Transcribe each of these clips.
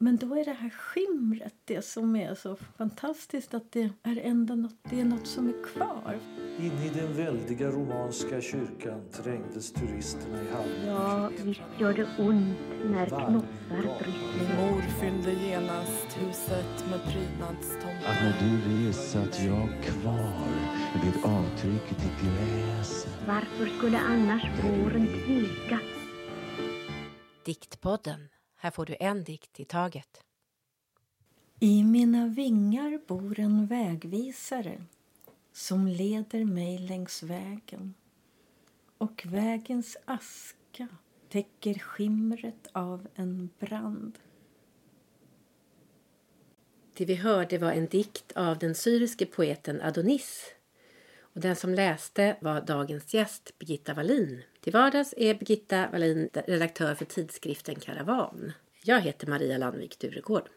Men då är det här skimret det som är så fantastiskt att det är ändå något, det är något som är kvar. Inne i den väldiga romanska kyrkan trängdes turisterna i hallen. Ja, visst gör det ont när knoppar brister. Min mor fyllde genast huset med prydnadstomtar. Att när du res satt jag kvar vid avtrycket i gräset. Varför skulle annars våren tveka? Diktpodden. Här får du en dikt i taget. I mina vingar bor en vägvisare som leder mig längs vägen och vägens aska täcker skimret av en brand. Det vi hörde var en dikt av den syriske poeten Adonis. Och den som läste var dagens gäst, Birgitta Wallin. Till vardags är Birgitta Wallin redaktör för tidskriften Karavan. Jag heter Maria Landvik Duregård.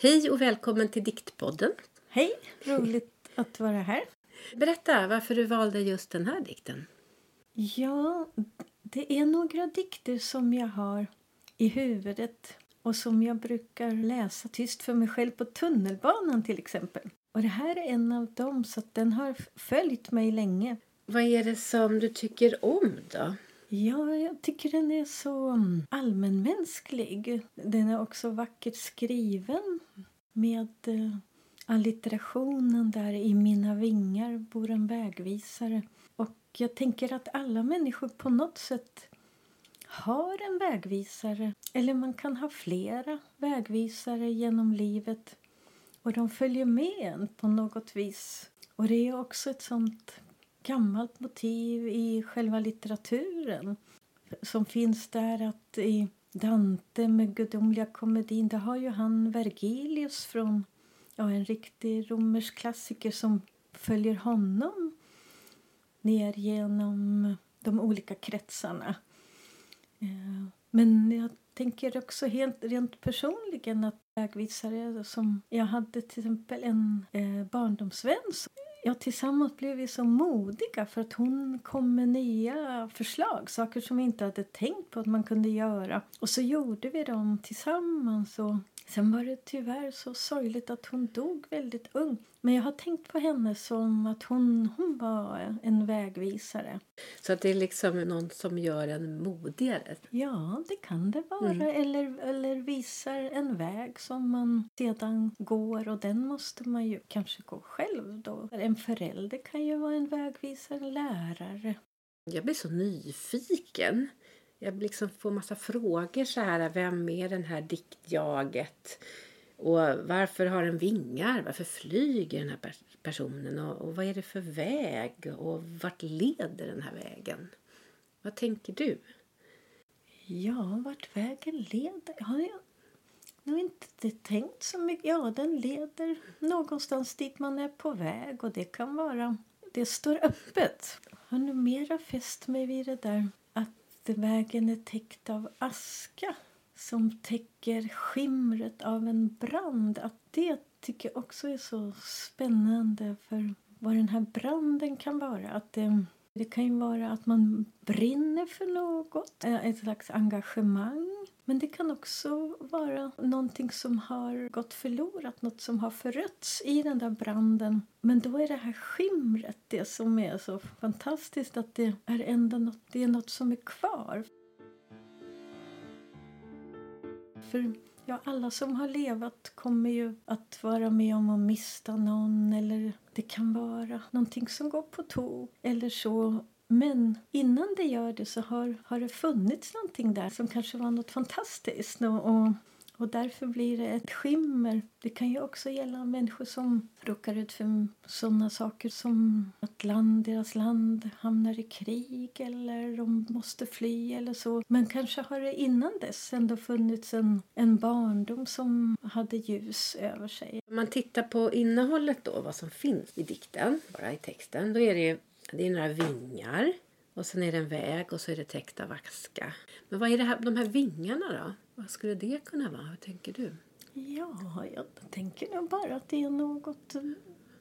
Hej och välkommen till Diktpodden. Hej, roligt att vara här. Berätta varför du valde just den här dikten. Ja, det är några dikter som jag har i huvudet och som jag brukar läsa tyst för mig själv på tunnelbanan till exempel. Och det här är en av dem, så den har följt mig länge. Vad är det som du tycker om då? Ja, jag tycker den är så allmänmänsklig. Den är också vackert skriven med eh, allitterationen där i mina vingar bor en vägvisare. Och jag tänker att alla människor på något sätt har en vägvisare. Eller man kan ha flera vägvisare genom livet. Och de följer med en på något vis. Och det är också ett sånt gammalt motiv i själva litteraturen som finns där att i Dante med gudomliga komedin, där har ju han Vergilius från ja, en riktig romersk klassiker som följer honom ner genom de olika kretsarna. Eh, men jag tänker också helt rent personligen att vägvisare som jag hade till exempel en eh, barndomsvän Ja, tillsammans blev vi så modiga för att hon kom med nya förslag. Saker som vi inte hade tänkt på att man kunde göra. Och så gjorde vi dem tillsammans. Och sen var det tyvärr så sorgligt att hon dog väldigt ung. Men jag har tänkt på henne som att hon, hon var en vägvisare. Så att det är liksom någon som gör en modigare? Ja, det kan det vara. Mm. Eller, eller visar en väg som man sedan går och den måste man ju kanske gå själv då. En förälder kan ju vara en vägvisare, en lärare. Jag blir så nyfiken. Jag liksom får massa frågor så här. Vem är den här diktjaget? Och varför har den vingar? Varför flyger den här personen? Och, och, vad är det för väg? Och vart leder den här vägen? Vad tänker du? Ja, vart vägen leder? Har jag nog inte tänkt så mycket. Ja, den leder någonstans dit man är på väg och det kan vara... Det står öppet. Jag har nog mera fäst mig vid det där att vägen är täckt av aska som täcker skimret av en brand. Att det tycker jag också är så spännande för vad den här branden kan vara. Att det, det kan ju vara att man brinner för något, eh, ett slags engagemang. Men det kan också vara någonting som har gått förlorat, något som har förötts i den där branden. Men då är det här skimret det som är så fantastiskt att det är ändå något, det är något som är kvar. För ja, alla som har levat kommer ju att vara med om att mista någon eller det kan vara någonting som går på tok eller så. Men innan det gör det så har, har det funnits någonting där som kanske var något fantastiskt. Och, och och därför blir det ett skimmer. Det kan ju också gälla människor som råkar ut för sådana saker som att land, deras land hamnar i krig eller de måste fly eller så. Men kanske har det innan dess ändå funnits en, en barndom som hade ljus över sig. Om man tittar på innehållet då, vad som finns i dikten, bara i texten, då är det, det är några vingar. Och sen är det en väg och så är det täckt av aska. Men vad är det här, de här vingarna då? Vad skulle det kunna vara? Hur tänker du? Ja, jag tänker nog bara att det är något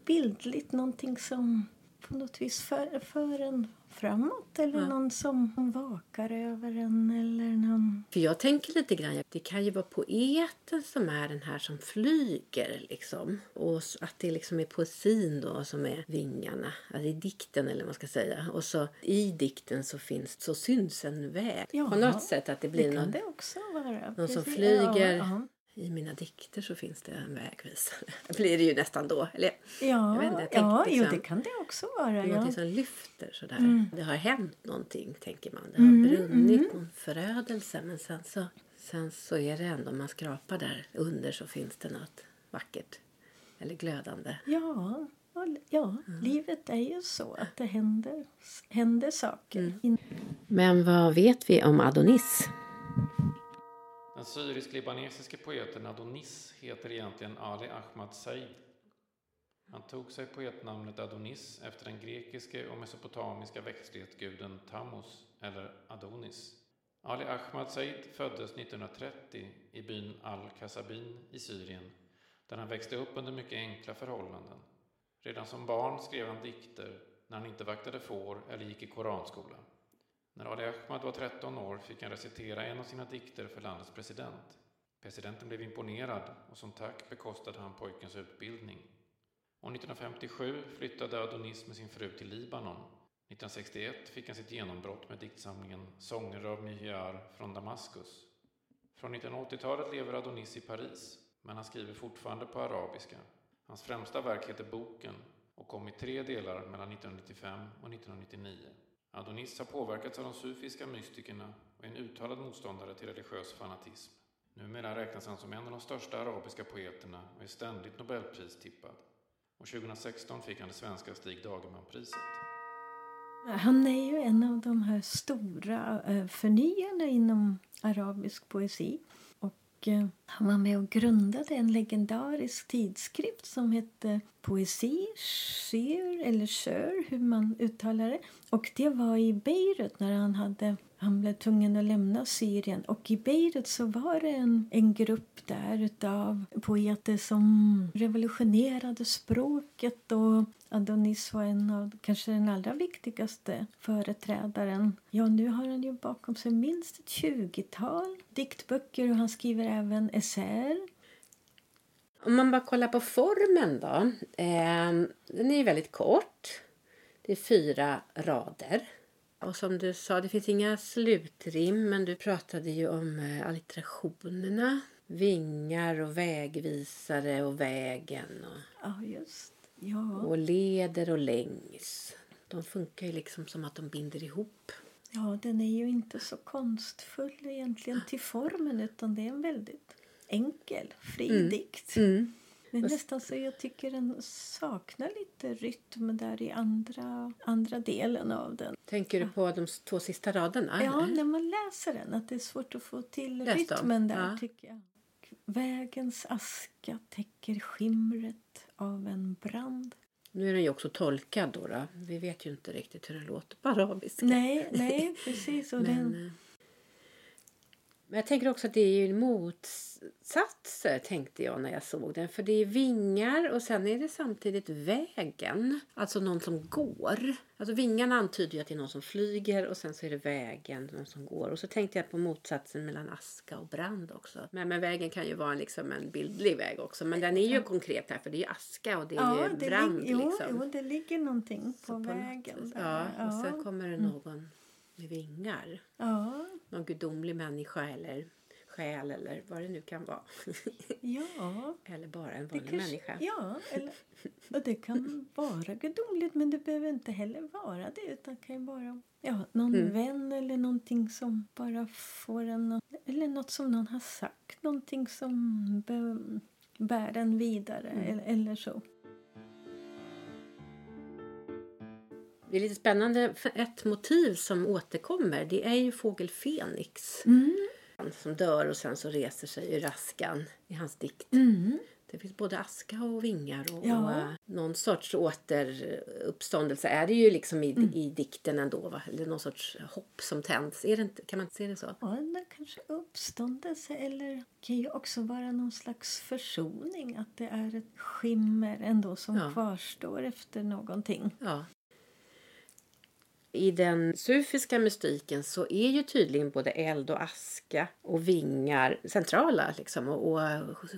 bildligt. Någonting som på något vis för, för en framåt eller Ja. någon som vakar över en eller någon... För jag tänker lite grann, det kan ju vara poeten som är den här som flyger liksom. Och att det liksom är poesin då som är vingarna, alltså i dikten eller vad man ska säga. Och så i dikten så finns, så syns en väg. Ja, På något sätt att det blir Det någon, det någon som flyger. Ja. I mina dikter så finns det en vägvisare. Det blir det ju nästan då. Eller Ja, Jag vet inte, jag ja jo, liksom- det kan det också vara. någonting Ja. som lyfter sådär. Mm. Det har hänt någonting tänker man. Det har brunnit någon förödelse men sen så, sen så är det ändå, man skrapar där under så finns det något vackert. Eller glödande. Ja, ja Mm. livet är ju så att det händer, händer saker. Mm. Men vad vet vi om Adonis? Den syrisk-libanesiske poeten Adonis heter egentligen Ali Ahmad Said. Han tog sig poetnamnet Adonis efter den grekiske och mesopotamiska växtlighetsguden Tammuz, eller Adonis. Ali Ahmad Said föddes 1930 i byn Al-Kasabin i Syrien, där han växte upp under mycket enkla förhållanden. Redan som barn skrev han dikter när han inte vaktade får eller gick i koranskola. När Ali Ahmad var 13 år fick han recitera en av sina dikter för landets president. Presidenten blev imponerad och som tack bekostade han pojkens utbildning. År 1957 flyttade Adonis med sin fru till Libanon. 1961 fick han sitt genombrott med diktsamlingen Sånger av Mihyar från Damaskus. Från 1980-talet lever Adonis i Paris, men han skriver fortfarande på arabiska. Hans främsta verk heter Boken och kom i tre delar mellan 1995 och 1999. Adonis har påverkats av de sufiska mystikerna och är en uttalad motståndare till religiös fanatism. Numera räknas han som en av de största arabiska poeterna och är ständigt Nobelpristippad. Och 2016 fick han det svenska Stig Dagerman-priset. Han är ju en av de här stora eh, förnyarna inom arabisk poesi. Och eh, han var med och grundade en legendarisk tidskrift som hette Poesi, syr eller sör, hur man uttalar det. Och det var i Beirut när han hade han blev tvungen att lämna Syrien. Och i Beirut så var det en, en grupp där utav poeter som revolutionerade språket och Adonis var en av kanske den allra viktigaste företrädaren. Ja, nu har han ju bakom sig minst ett tjugotal diktböcker och han skriver även essäer. Om man bara kollar på formen då. Eh, den är ju väldigt kort. Det är fyra rader. Och som du sa, det finns inga slutrim men du pratade ju om eh, allitterationerna. Vingar och vägvisare och vägen och, Ja, just Ja, och leder och längs. De funkar ju liksom som att de binder ihop. ja, den är ju inte så konstfull egentligen till formen utan det är en väldigt enkel, fri dikt. Det är nästan så jag tycker den saknar lite rytm där i andra, andra delen av den. Tänker du på de två sista raderna? Ja, eller? när man läser den, att det är svårt att få till Läs dem. rytmen där Ja. tycker jag. Vägens aska täcker skimret av en brand. Nu är den ju också tolkad då, då. Vi vet ju inte riktigt hur det låter på arabiska. Nej, nej, precis. Och Men, den, eh, men jag tänker också att det är ju motsatser tänkte jag när jag såg den. För det är vingar och sen är det samtidigt vägen. Alltså någon som går. Alltså vingarna antyder ju att det är någon som flyger och sen så är det vägen, någon som går. Och så tänkte jag på motsatsen mellan aska och brand också. Men, men vägen kan ju vara liksom en bildlig väg också. Men den är ju konkret här för det är ju aska och det är ju det brand lig- jo, liksom. jo, det ligger någonting på, något vägen. där. Ja, och sen kommer det någon med vingar. ja, Någon gudomlig människa eller själ eller vad det nu kan vara. ja. eller bara en vanlig kanske- människa. Ja, eller, och det kan vara gudomligt men det behöver inte heller vara det. Utan det kan ju vara ja, någon Mm. vän eller någonting som bara får en... Eller något som någon har sagt. Någonting som bär en vidare Mm. eller, eller så. Det är lite spännande för ett motiv som återkommer det är ju fågel Fenix. Mm. Som dör och sen så reser sig ur askan i hans dikt. Det finns både aska och vingar och, Ja. och eh, någon sorts återuppståndelse är det ju liksom i, Mm. i dikten ändå. Va? Eller någon sorts hopp som tänds. Är det inte, kan man inte se det så? Ja, kanske uppståndelse eller kan ju också vara någon slags försoning. Att det är ett skimmer ändå som Ja. kvarstår efter någonting. Ja. I den sufiska mystiken så är ju tydligen både eld och aska och vingar centrala liksom, och,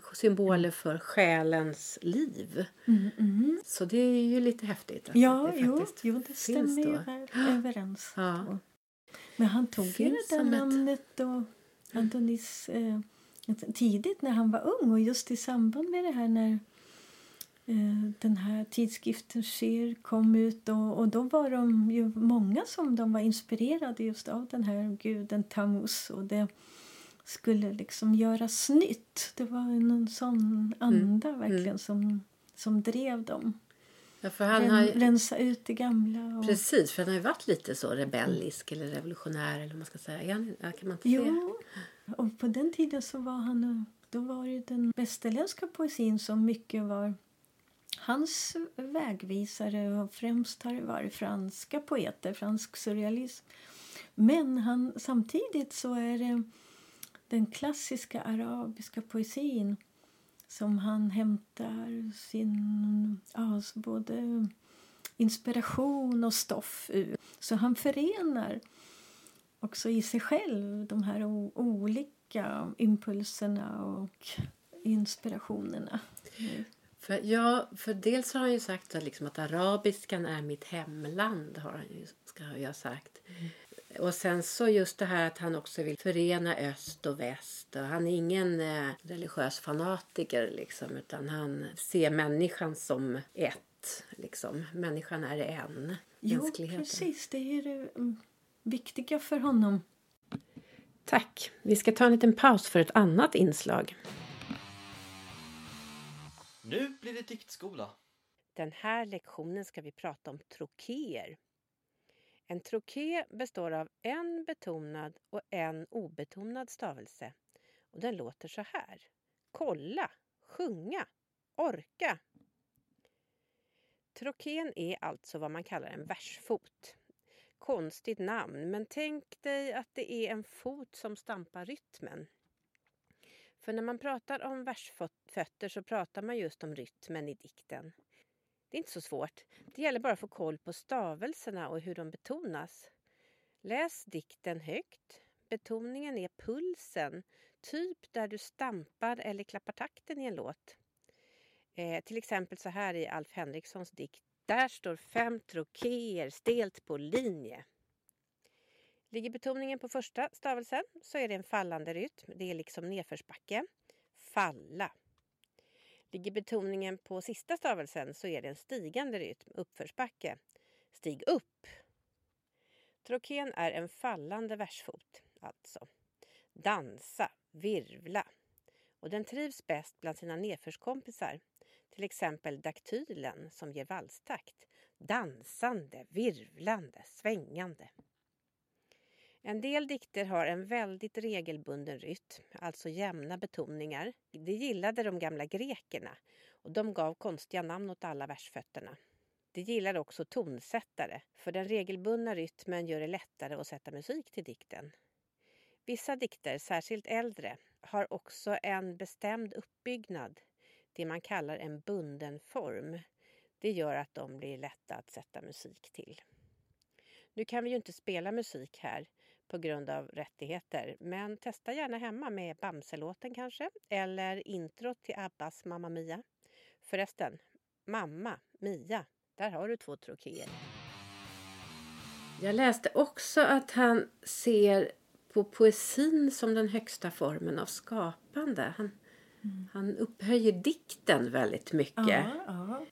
och symboler för själens liv. Så det är ju lite häftigt. Att Mm, Ja, det jo, jo, det finns stämmer ju överens. Ja. Men han tog ju Finns det där namnet då, Adonis, eh, tidigt när han var ung och just i samband med det här när den här tidskriften Cher kom ut och, och då var de ju många som de var inspirerade just av den här guden Tammuz och det skulle liksom göras nytt. Det var någon sån anda verkligen som, som drev dem. Ja, för han Ren, har ju, rensa ut det gamla. Och, precis, för han har ju varit lite så rebellisk eller revolutionär eller vad man ska säga. Kan man inte säga? Jo, och på den tiden så var han då var det den västerländska poesin som mycket var hans vägvisare och främst har det varit franska poeter, fransk surrealism. Men han, samtidigt så är det den klassiska arabiska poesin som han hämtar sin ja, både inspiration och stoff ur. Så han förenar också i sig själv de här o- olika impulserna och inspirationerna. För, ja, för dels har han ju sagt att, liksom, att arabiskan är mitt hemland. Har han ju, ska ha sagt. Och sen så just det här att han också vill förena öst och väst. Och han är ingen eh, religiös fanatiker liksom, utan han ser människan som ett. Liksom. Människan är en. Jo, precis. Det är det mm, viktiga för honom. Tack. Vi ska ta en liten paus för ett annat inslag. Nu blir det diktskola. Den här lektionen ska vi prata om trokéer. En troké består av en betonad och en obetonad stavelse. Och den låter så här. Kolla, sjunga, orka. Trokén är alltså vad man kallar en versfot. Konstigt namn, men tänk dig att det är en fot som stampar rytmen. För när man pratar om versfötter så pratar man just om rytmen i dikten. Det är inte så svårt. Det gäller bara att få koll på stavelserna och hur de betonas. Läs dikten högt. Betoningen är pulsen, typ där du stampar eller klappar takten i en låt. Eh, till exempel så här i Alf Henrikssons dikt. Där står fem trokéer stelt på linje. Ligger betoningen på första stavelsen så är det en fallande rytm. Det är liksom nedförsbacke. Falla. Ligger betoningen på sista stavelsen så är det en stigande rytm, uppförsbacke. Stig upp. Trokén är en fallande versfot, alltså. Dansa, virvla. Och den trivs bäst bland sina nedförskompisar. Till exempel daktylen som ger valstakt. Dansande, virvlande, svängande. En del dikter har en väldigt regelbunden rytm, alltså jämna betoningar. Det gillade de gamla grekerna och de gav konstiga namn åt alla versfötterna. Det gillade också tonsättare, för den regelbundna rytmen gör det lättare att sätta musik till dikten. Vissa dikter, särskilt äldre, har också en bestämd uppbyggnad, det man kallar en bunden form. Det gör att de blir lätta att sätta musik till. Nu kan vi ju inte spela musik här på grund av rättigheter, men testa gärna hemma med Bamselåten kanske, eller introt till Abbas Mamma Mia. Förresten, Mamma Mia, där har du två trokéer. Jag läste också att han ser på poesin som den högsta formen av skapande. Han, han upphöjer dikten väldigt mycket. Ja, ja.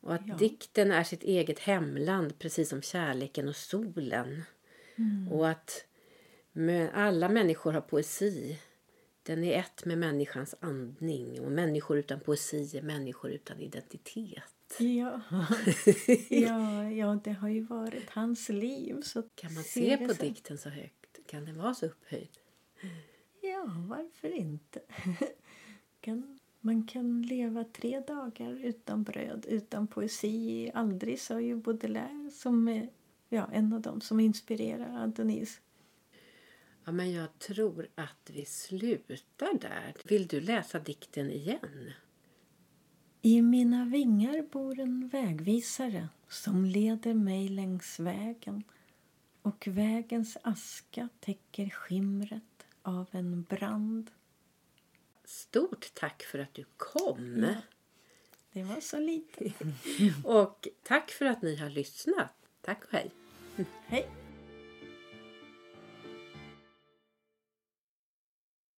Och att Ja. dikten är sitt eget hemland precis som kärleken och solen. Och att med alla människor har poesi. Den är ett med människans andning. Och människor utan poesi är människor utan identitet. Ja. ja, ja, det har ju varit hans liv. Så Kan man se på så- dikten så högt? Kan den vara så upphöjd? Ja, varför inte? kan, man kan leva tre dagar utan bröd, utan poesi. Aldrig, sa ju Baudelaire, som är ja, en av dem som inspirerar Adonis. Ja, men jag tror att vi slutar där. Vill du läsa dikten igen? I mina vingar bor en vägvisare som leder mig längs vägen Och vägens aska täcker skimret av en brand. Stort tack för att du kom. Ja. Det var så lite. Och tack för att ni har lyssnat. Tack och hej. Hej!